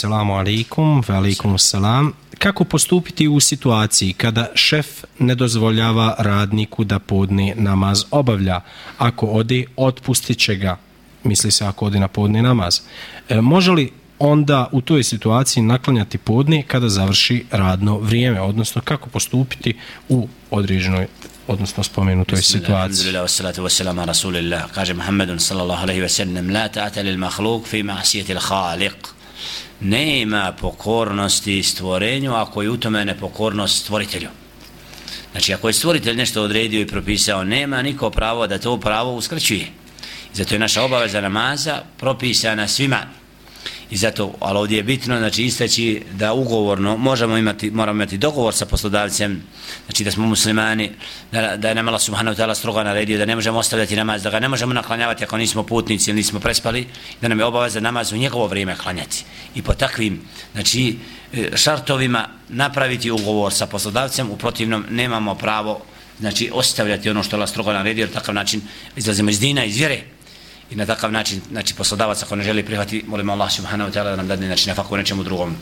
Selamu alaikum, velikum selam. Kako postupiti u situaciji kada šef ne dozvoljava radniku da podni namaz obavlja? Ako ode, otpustit će ga. Misli se ako ode na podni namaz. E, može li onda u toj situaciji naklanjati podni kada završi radno vrijeme? Odnosno, kako postupiti u određenoj odnosno spomenutoj situaciji. Alhamdulillah, wassalatu wassalamu ala rasulillah. Kaže Muhammedun sallallahu alaihi wa sallam, la ta'ata lil mahluk fi ma'asijeti il khaliq nema pokornosti stvorenju ako je u tome nepokornost stvoritelju. Znači, ako je stvoritelj nešto odredio i propisao, nema niko pravo da to pravo uskraćuje. Zato je naša obaveza namaza propisana svima. I zato, ali ovdje je bitno, znači istaći da ugovorno možemo imati, moramo imati dogovor sa poslodavcem, znači da smo muslimani, da, da je nam Allah subhanahu ta'ala strogo naredio, da ne možemo ostavljati namaz, da ga ne možemo naklanjavati ako nismo putnici ili nismo prespali, da nam je obaveza namaz u njegovo vrijeme klanjati. I po takvim, znači, e, šartovima napraviti ugovor sa poslodavcem, u protivnom nemamo pravo, znači, ostavljati ono što Allah strogo naredio, jer takav način izlazimo iz dina, iz vjere, i na takav način, znači poslodavac ako ne želi prihvati, molimo Allah subhanahu wa ta'ala da nam dadne znači na faku nečemu drugom.